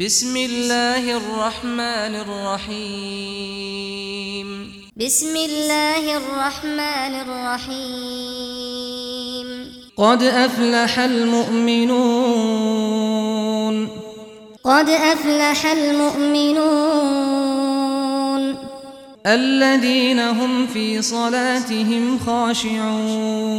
بسم الله الرحمن الرحيم. بسم الله الرحمن الرحيم. قد أفلح المؤمنون. قد أفلح المؤمنون. الذين هم في صلاتهم خاشعون.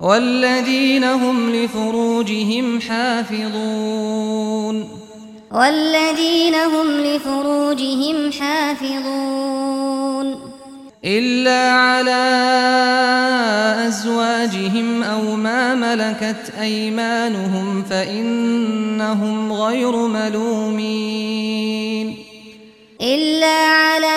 والذين هم لفروجهم حافظون. والذين هم لفروجهم حافظون. إلا على أزواجهم أو ما ملكت أيمانهم فإنهم غير ملومين. إلا على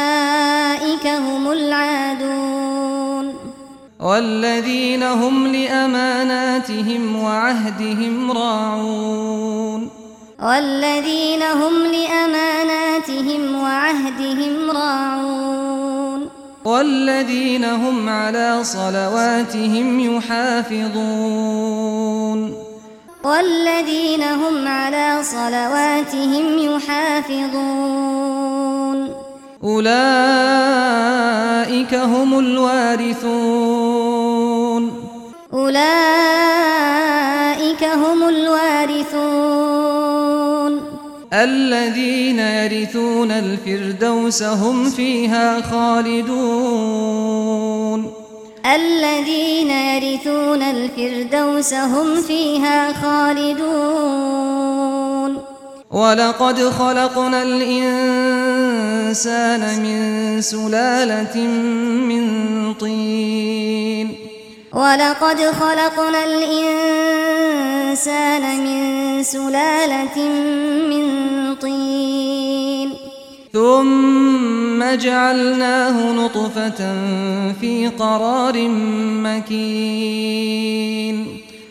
والذين هم لأماناتهم وعهدهم راعون. والذين هم لأماناتهم وعهدهم راعون. والذين هم على صلواتهم يحافظون. والذين هم على صلواتهم يحافظون. أولئك هم الوارثون. أولئك هم الوارثون. الذين يرثون الفردوس هم فيها خالدون. الذين يرثون الفردوس هم فيها خالدون. ولقد خلقنا الإنسان من سلالة من طين ولقد خلقنا الإنسان من سلالة من طين ثم جعلناه نطفة في قرار مكين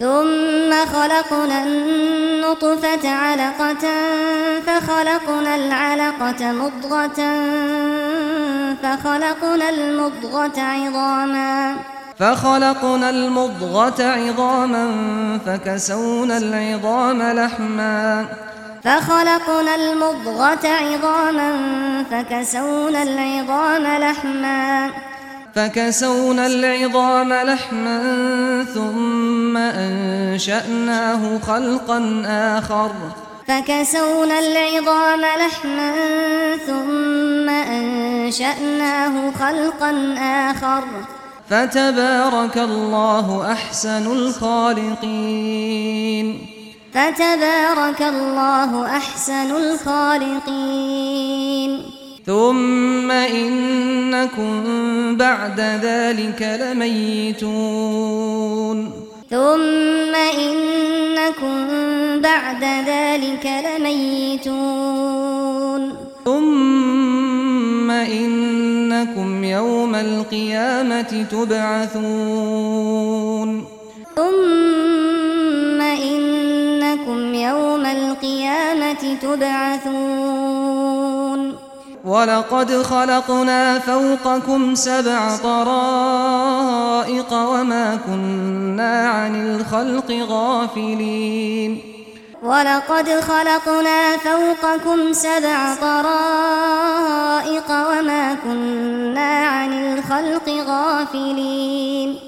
ثم خلقنا النطفة علقة فخلقنا العلقة مضغة فخلقنا المضغة عظاما فخلقنا المضغة عظاما فكسونا العظام لحما. فخلقنا المضغة عظاما فكسونا العظام لحما. فكسونا العظام لحما ثم أنشأناه خلقا آخر. فكسونا العظام لحما ثم أنشأناه خلقا آخر. فتبارك الله أحسن الخالقين. فتبارك الله أحسن الخالقين. ثم إنكم بعد ذلك لميتون ثم إنكم بعد ذلك لميتون ثم إنكم يوم القيامة تبعثون ثم إنكم يوم القيامة تبعثون ولقد خلقنا فوقكم سبع طرائق وما كنا عن الخلق غافلين. ولقد خلقنا فوقكم سبع طرائق وما كنا عن الخلق غافلين.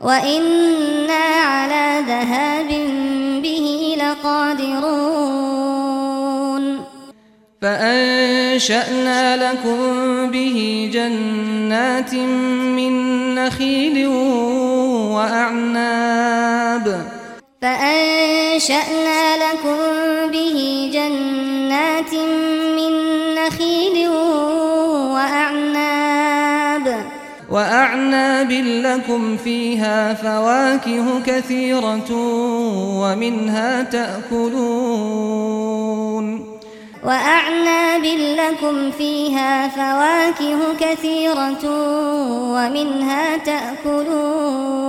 وإنا على ذهاب به لقادرون فأنشأنا لكم به جنات من نخيل وأعناب فأنشأنا لكم به جنات من نخيل وأعناب لكم فيها فواكه كثيرة ومنها تأكلون. وأعناب لكم فيها فواكه كثيرة ومنها تأكلون.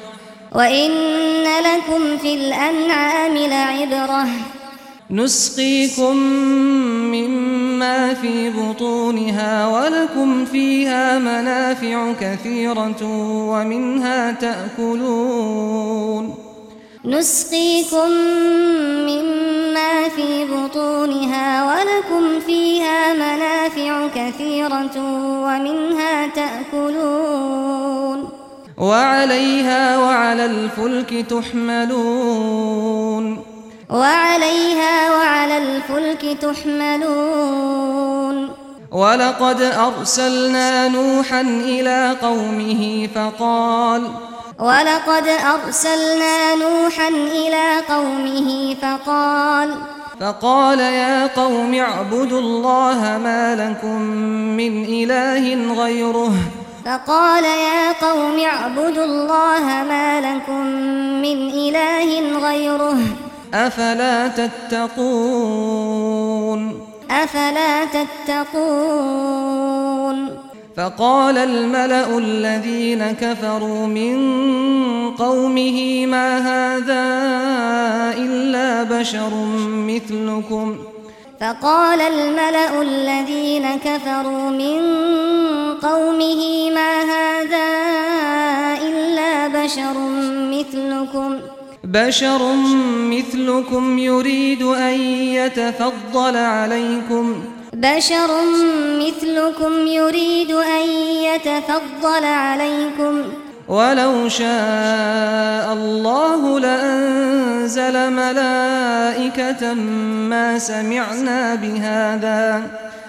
وإن لكم في الأنعام لعبرة نسقيكم مما في بطونها ولكم فيها منافع كثيرة ومنها تأكلون نسقيكم مما في بطونها ولكم فيها منافع كثيرة ومنها تأكلون وعليها وعلى الفلك تحملون. وعليها وعلى الفلك تحملون. ولقد أرسلنا نوحا إلى قومه فقال ولقد أرسلنا نوحا إلى قومه فقال فقال يا قوم اعبدوا الله ما لكم من إله غيره. فقال يا قوم اعبدوا الله ما لكم من إله غيره. أفلا تتقون؟ أفلا تتقون؟ فقال الملأ الذين كفروا من قومه ما هذا إلا بشر مثلكم. فقال الملأ الذين كفروا من قومه ما هذا إلا بشر مثلكم؟ بشر مثلكم يريد أن يتفضل عليكم. بشر مثلكم يريد أن يتفضل عليكم. ولو شاء الله لأنزل ملائكة ما سمعنا بهذا.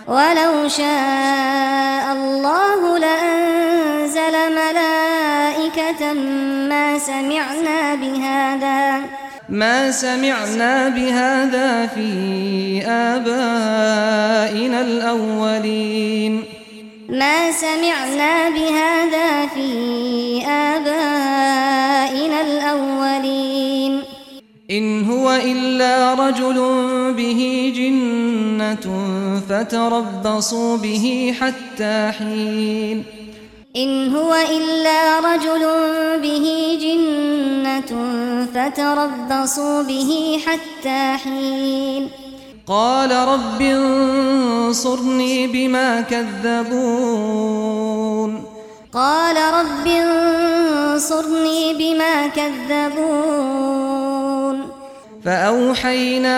ولو شاء الله لأنزل ملائكة ما سمعنا بهذا. ما سمعنا بهذا في آبائنا الأولين. ما سمعنا بهذا في آبائنا الأولين. إن هو إلا رجل به جنة فتربصوا به حتى حين. إن هو إلا رجل به جنة فتربصوا به حتى حين. قال رب انصرني بما كذبون. قال رب انصرني بما كذبون. فأوحينا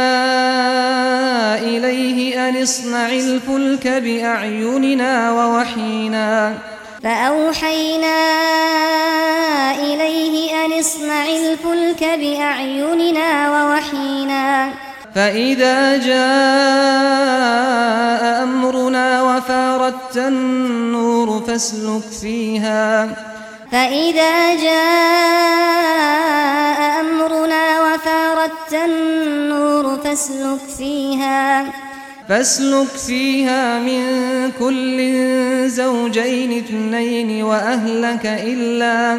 إليه أن اصنع الفلك بأعيننا ووحينا. فأوحينا إليه أن اصنع الفلك بأعيننا ووحينا. فإذا جاء أمرنا وفاردت النور فاسلك فيها. فإذا جاء أمرنا وفاردت النور فاسلك فيها. فاسلك فيها من كل زوجين اثنين وأهلك إلا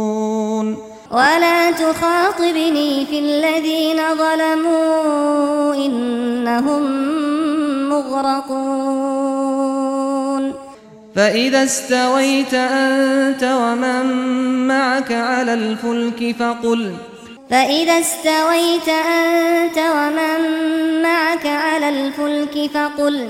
ولا تخاطبني في الذين ظلموا إنهم مغرقون. فإذا استويت أنت ومن معك على الفلك فقل فإذا استويت أنت ومن معك على الفلك فقل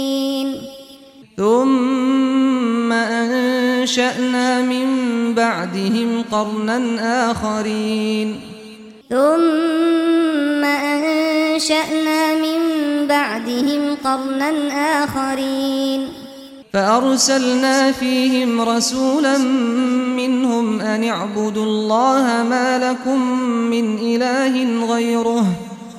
ثم أنشأنا من بعدهم قرنا آخرين. ثم أنشأنا من بعدهم قرنا آخرين. فأرسلنا فيهم رسولا منهم أن اعبدوا الله ما لكم من إله غيره.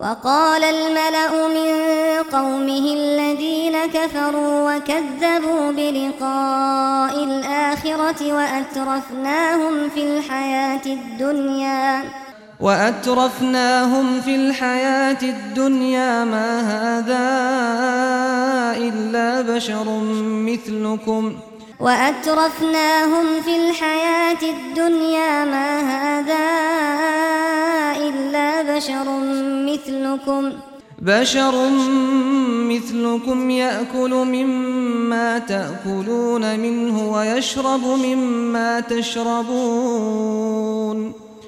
وقال الملأ من قومه الذين كفروا وكذبوا بلقاء الآخرة وأترفناهم في الحياة الدنيا. وأترفناهم في الحياة الدنيا ما هذا إلا بشر مثلكم. وأترفناهم في الحياة الدنيا ما هذا إلا بشر مثلكم. بشر مثلكم يأكل مما تأكلون منه ويشرب مما تشربون.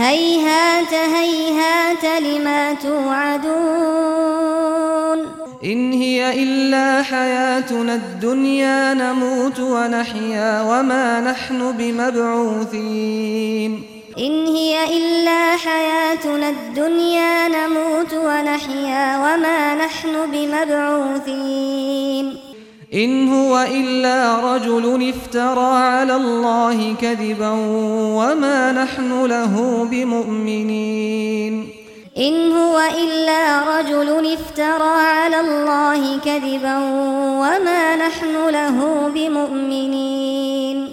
هيهات هيهات لما توعدون إن هي إلا حياتنا الدنيا نموت ونحيا وما نحن بمبعوثين. إن هي إلا حياتنا الدنيا نموت ونحيا وما نحن بمبعوثين. إن هو إلا رجل افترى على الله كذبا وما نحن له بمؤمنين. إن هو إلا رجل افترى على الله كذبا وما نحن له بمؤمنين.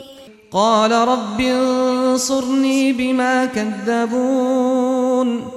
قال رب انصرني بما كذبون.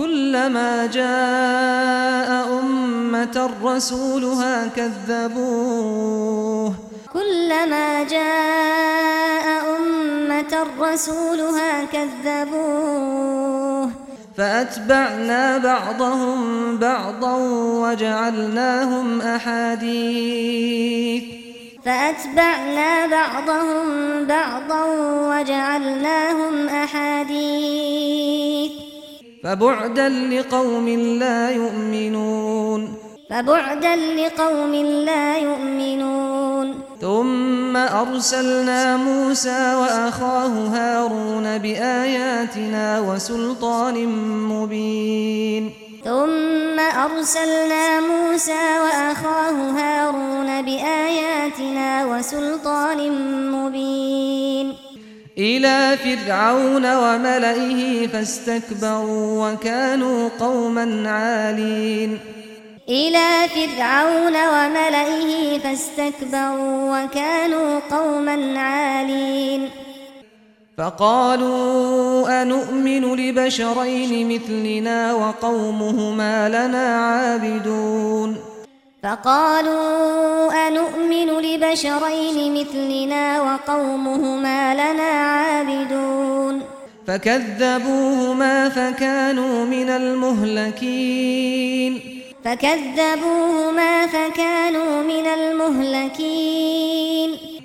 كلما جاء أمة رسولها كذبوه كلما جاء أمة رسولها كذبوه فأتبعنا بعضهم بعضا وجعلناهم أحاديث. فأتبعنا بعضهم بعضا وجعلناهم أحاديث. فبعدا لقوم لا يؤمنون. فبعدا لقوم لا يؤمنون. ثم أرسلنا موسى وأخاه هارون بآياتنا وسلطان مبين. ثم أرسلنا موسى وأخاه هارون بآياتنا وسلطان مبين. إلى فرعون وملئه فاستكبروا وكانوا قوما عالين. إلى فرعون وملئه فاستكبروا وكانوا قوما عالين. فقالوا أنؤمن لبشرين مثلنا وقومهما لنا عابدون. فقالوا أنؤمن لبشرين مثلنا وقومهما لنا عابدون فكذبوهما فكانوا من المهلكين. فكذبوهما فكانوا من المهلكين.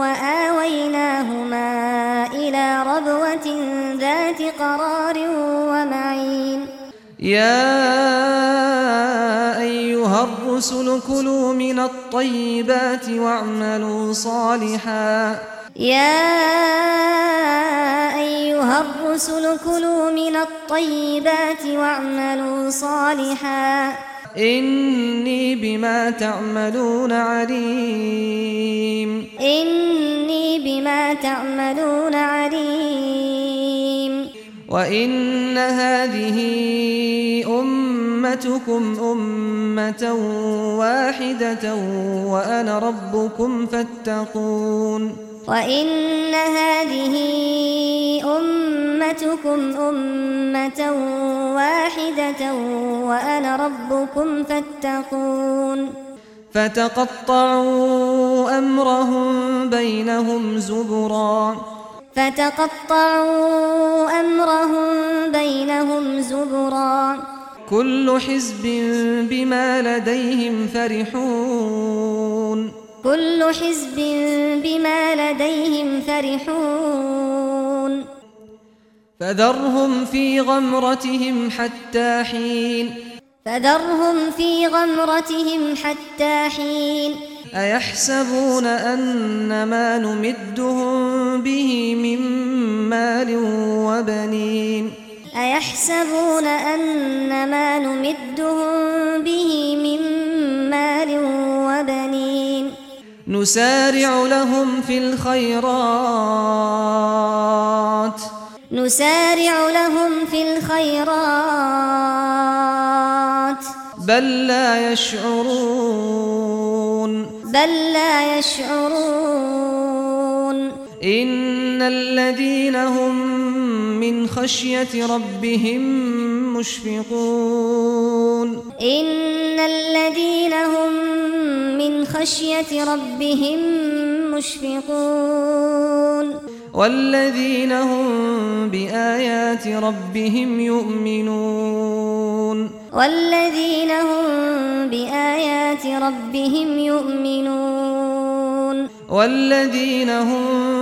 وآويناهما إلى ربوة ذات قرار ومعين يا أيها الرسل كلوا من الطيبات واعملوا صالحا يا أيها الرسل كلوا من الطيبات واعملوا صالحا إني بما تعملون عليم. إني بما تعملون عليم. وإن هذه أمتكم أمة واحدة وأنا ربكم فاتقون. وإن هذه أمتكم أمة واحدة وأنا ربكم فاتقون فتقطعوا أمرهم بينهم زبرا فتقطعوا أمرهم بينهم زبرا كل حزب بما لديهم فرحون كل حزب بما لديهم فرحون. فذرهم في غمرتهم حتى حين. فذرهم في غمرتهم حتى حين. أيحسبون أن ما نمدهم به من مال وبنين؟ أيحسبون أن ما نمدهم به من مال وبنين؟ نسارع لهم في الخيرات. نسارع لهم في الخيرات. بل لا يشعرون. بل لا يشعرون. إن الذين هم من خشية ربهم مشفقون. إن الذين هم من خشية ربهم مشفقون. والذين هم بآيات ربهم يؤمنون. والذين هم بآيات ربهم يؤمنون. والذين هم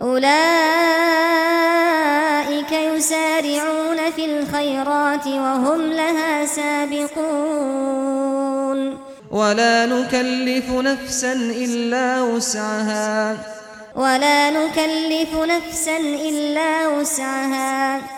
أولئك يسارعون في الخيرات وهم لها سابقون. ولا نكلف نفسا إلا وسعها. ولا نكلف نفسا إلا وسعها.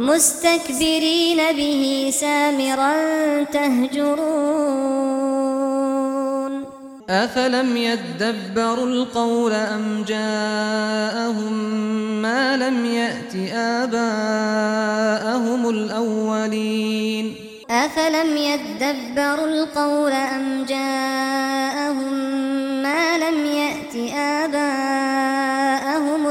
مستكبرين به سامرا تهجرون. أفلم يدبروا القول أم جاءهم ما لم يأت آباءهم الأولين؟ أفلم يدبروا القول أم جاءهم ما لم يأت آباءهم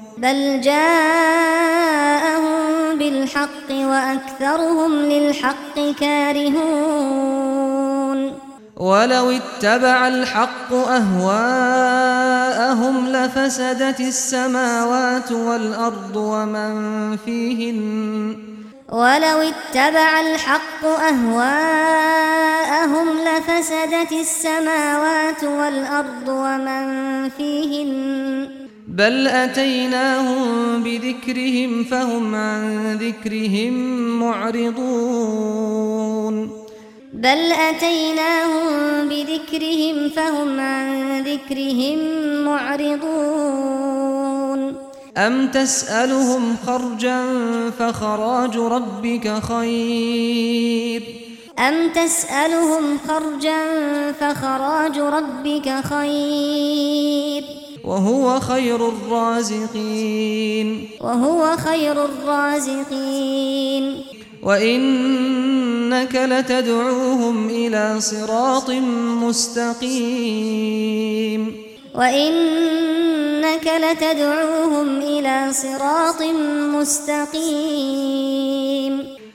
بل جاءهم بالحق وأكثرهم للحق كارهون ولو اتبع الحق أهواءهم لفسدت السماوات والأرض ومن فيهن ولو اتبع الحق أهواءهم لفسدت السماوات والأرض ومن فيهن بل أتيناهم بذكرهم فهم عن ذكرهم معرضون. بل أتيناهم بذكرهم فهم عن ذكرهم معرضون. أم تسألهم خرجا فخراج ربك خير؟ أم تسألهم خرجا فخراج ربك خير؟ وهو خير الرازقين. وهو خير الرازقين. وإنك لتدعوهم إلى صراط مستقيم. وإنك لتدعوهم إلى صراط مستقيم.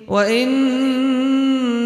وإن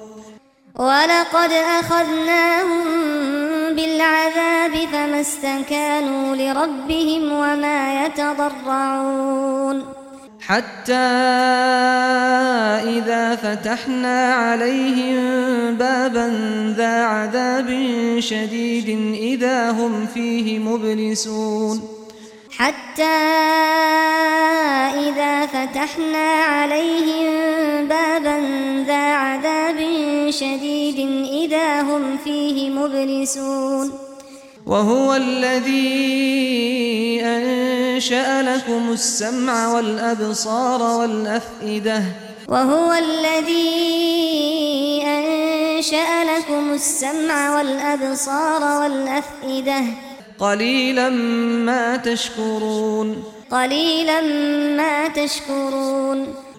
ولقد أخذناهم بالعذاب فما استكانوا لربهم وما يتضرعون. حتى إذا فتحنا عليهم بابا ذا عذاب شديد إذا هم فيه مبلسون. حتى إذا فتحنا عليهم بابا ذا عذاب شديد إذا هم فيه مبلسون. وهو الذي أنشأ لكم السمع والأبصار والأفئدة. وهو الذي أنشأ لكم السمع والأبصار والأفئدة. قليلا ما تشكرون. قليلا ما تشكرون.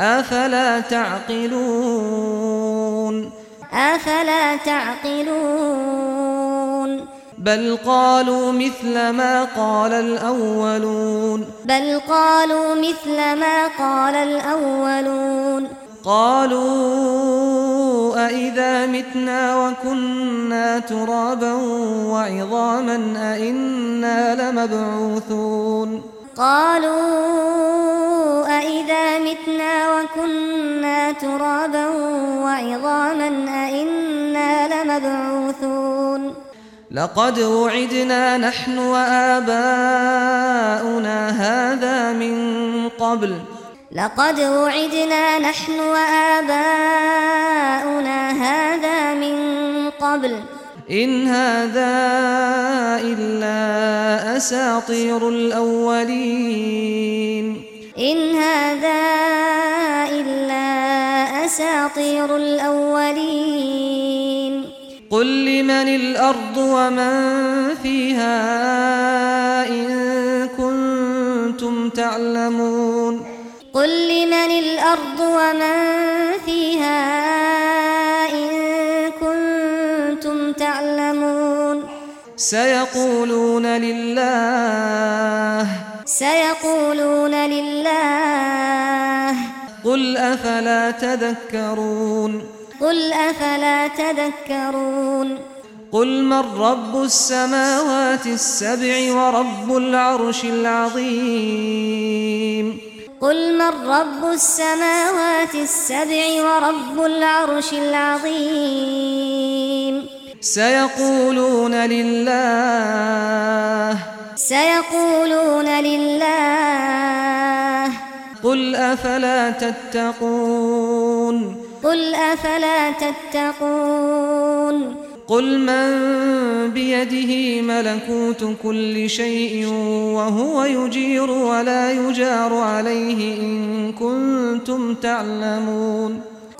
أفلا تعقلون؟ أفلا تعقلون؟ بل قالوا مثل ما قال الأولون. بل قالوا مثل ما قال الأولون. قالوا أئذا متنا وكنا ترابا وعظاما أئنا لمبعوثون؟ قالوا أئذا متنا وكنا ترابا وعظاما أئنا لمبعوثون. لقد وعدنا نحن وآباؤنا هذا من قبل. لقد وعدنا نحن وآباؤنا هذا من قبل. إن هذا إلا أساطير الأولين. إن هذا إلا أساطير الأولين. قل لمن الأرض ومن فيها إن كنتم تعلمون. قل لمن الأرض ومن فيها إن كنتم تعلمون. سيقولون لله سيقولون لله. قل أفلا تذكرون؟ قل أفلا تذكرون. قل من رب السماوات السبع ورب العرش العظيم؟ قل من رب السماوات السبع ورب العرش العظيم. سيقولون لله. سيقولون لله. قل أفلا تتقون؟ قل أفلا تتقون. قل من بيده ملكوت كل شيء وهو يجير ولا يجار عليه إن كنتم تعلمون.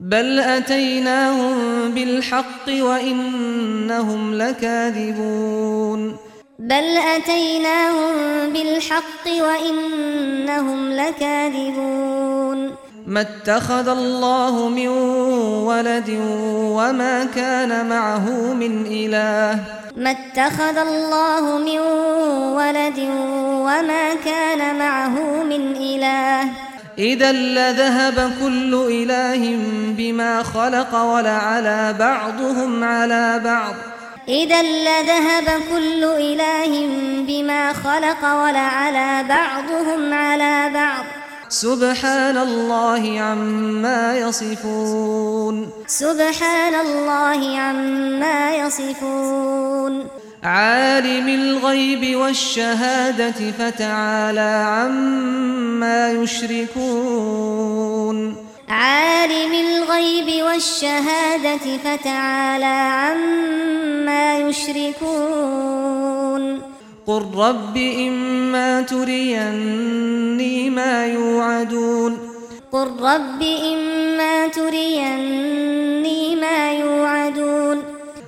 بل أتيناهم بالحق وإنهم لكاذبون بل أتيناهم بالحق وإنهم لكاذبون ما اتخذ الله من ولد وما كان معه من إله ما اتخذ الله من ولد وما كان معه من إله إذا لذهب كل إله بما خلق ولعلى بعضهم على بعض. إذا لذهب كل إله بما خلق ولعلى بعضهم على بعض. سبحان الله عما يصفون. سبحان الله عما يصفون. عالم الغيب والشهادة فتعالى عما يشركون. عالم الغيب والشهادة فتعالى عما يشركون. قل رب إما تريني ما يوعدون. قل رب إما تريني ما يوعدون.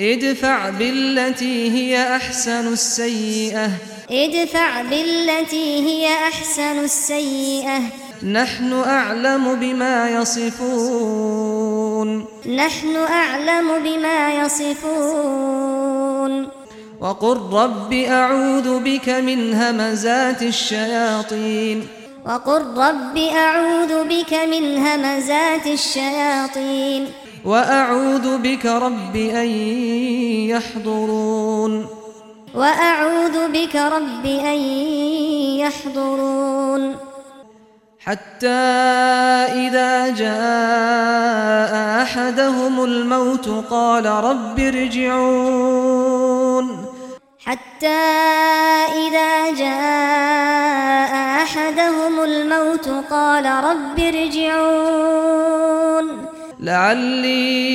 ادفع بالتي هي أحسن السيئة. ادفع بالتي هي أحسن السيئة. نحن أعلم بما يصفون. نحن أعلم بما يصفون. وقل رب أعوذ بك من همزات الشياطين. وقل رب أعوذ بك من همزات الشياطين. وأعوذ بك رب أن يحضرون. وأعوذ بك رب أن يحضرون. حتى إذا جاء أحدهم الموت قال رب ارجعون. حتى إذا جاء أحدهم الموت قال رب ارجعون. لعلي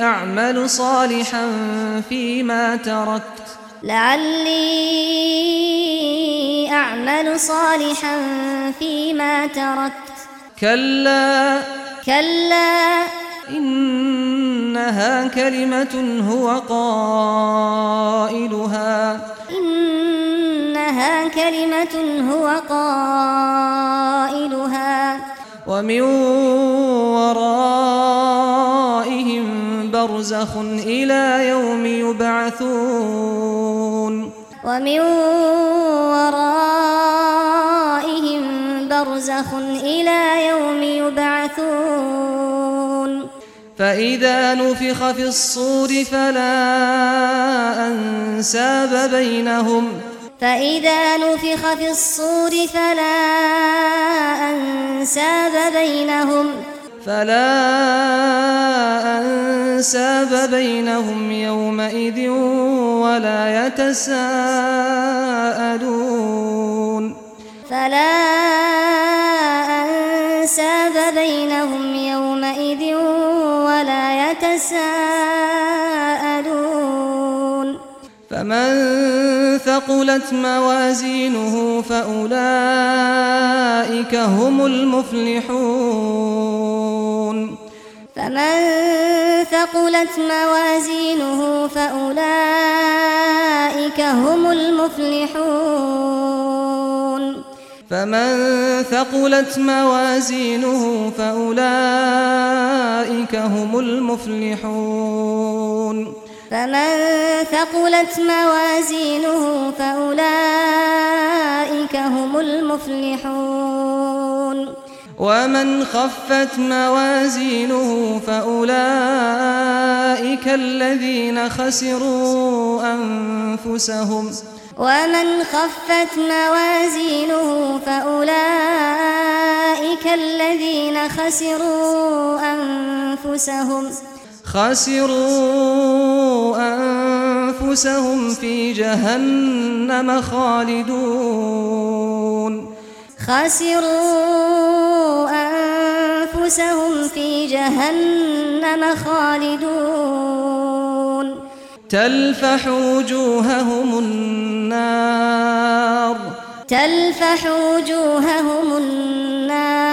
أعمل صالحا فيما تركت. لعلي أعمل صالحا فيما تركت. كلا. كلا. إنها كلمة هو قائلها. إنها كلمة هو قائلها. ومن ورائهم برزخ إلى يوم يبعثون. ومن ورائهم برزخ إلى يوم يبعثون. فإذا نفخ في الصور فلا أنساب بينهم. فإذا نفخ في الصور فلا أنساب بينهم. فلا أنساب بينهم يومئذ ولا يتساءلون. فلا أنساب بينهم يومئذ ولا يتساءلون. فمن ثقلت موازينه فأولئك هم المفلحون. فمن ثقلت موازينه فأولئك هم المفلحون. فمن ثقلت موازينه فأولئك هم المفلحون. فمن ثقلت موازينه فأولئك هم المفلحون ومن خفت موازينه فأولئك الذين خسروا أنفسهم ومن خفت موازينه فأولئك الذين خسروا أنفسهم خسروا أنفسهم في جهنم خالدون. خسروا أنفسهم في جهنم خالدون. تلفح وجوههم النار. تلفح وجوههم النار.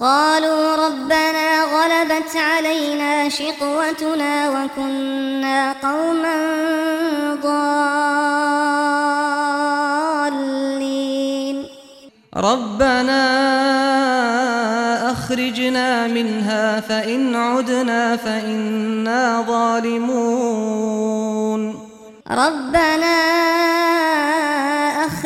قالوا ربنا غلبت علينا شقوتنا وكنا قوما ضالين. ربنا أخرجنا منها فإن عدنا فإنا ظالمون. ربنا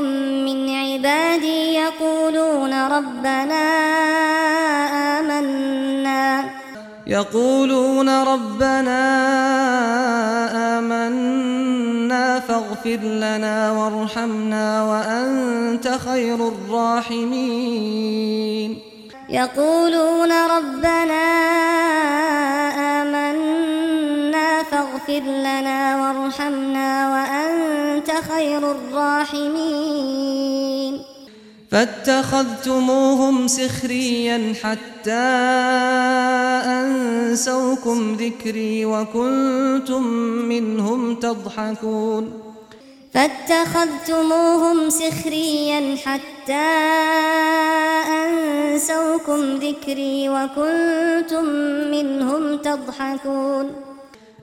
من عبادي يقولون ربنا آمنا يقولون ربنا آمنا فاغفر لنا وارحمنا وأنت خير الراحمين يقولون ربنا فاغفر لنا وارحمنا وأنت خير الراحمين. فاتخذتموهم سخريا حتى أنسوكم ذكري وكنتم منهم تضحكون. فاتخذتموهم سخريا حتى أنسوكم ذكري وكنتم منهم تضحكون.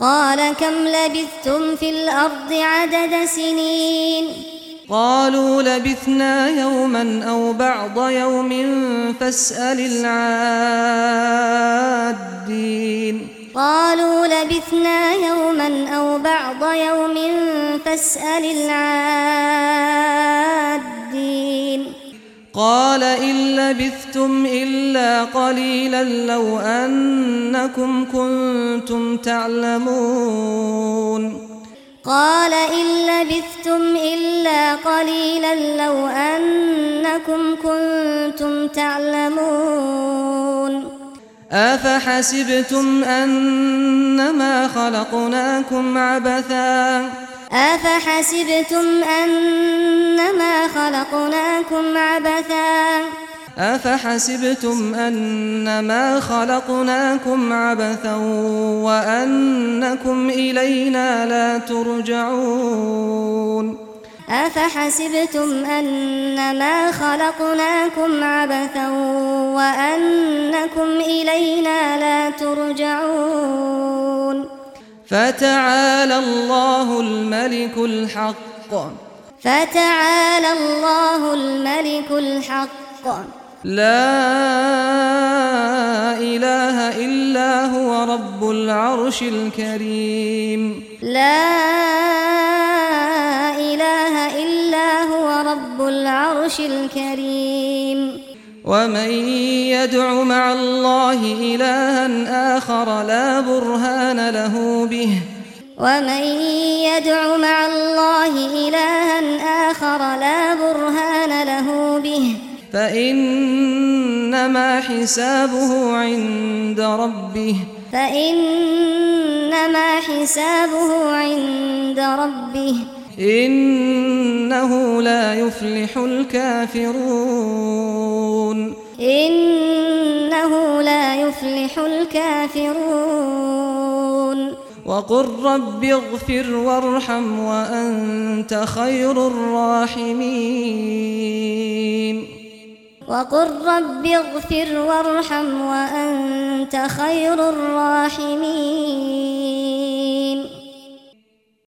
قال كم لبثتم في الأرض عدد سنين؟ قالوا لبثنا يوما أو بعض يوم فاسأل العادين. قالوا لبثنا يوما أو بعض يوم فاسأل العادين. قال إن لبثتم إلا قليلا لو أنكم كنتم تعلمون. قال إن لبثتم إلا قليلا لو أنكم كنتم تعلمون. أفحسبتم أنما خلقناكم عبثا؟ أفحسبتم أنما خلقناكم عبثا؟ أفحسبتم أنما خلقناكم عبثا وأنكم إلينا لا ترجعون؟ أفحسبتم أنما خلقناكم عبثا وأنكم إلينا لا ترجعون؟ فتعالى الله الملك الحق. فتعالى الله الملك الحق. لا إله إلا هو رب العرش الكريم. لا إله إلا هو رب العرش الكريم. ومن يدع مع الله إلها آخر لا برهان له به. ومن يدع مع الله إلها آخر لا برهان له به. فإنما حسابه عند ربه. فإنما حسابه عند ربه. إنه لا يفلح الكافرون. إنه لا يفلح الكافرون. وقل رب اغفر وارحم وأنت خير الراحمين. وقل رب اغفر وارحم وأنت خير الراحمين.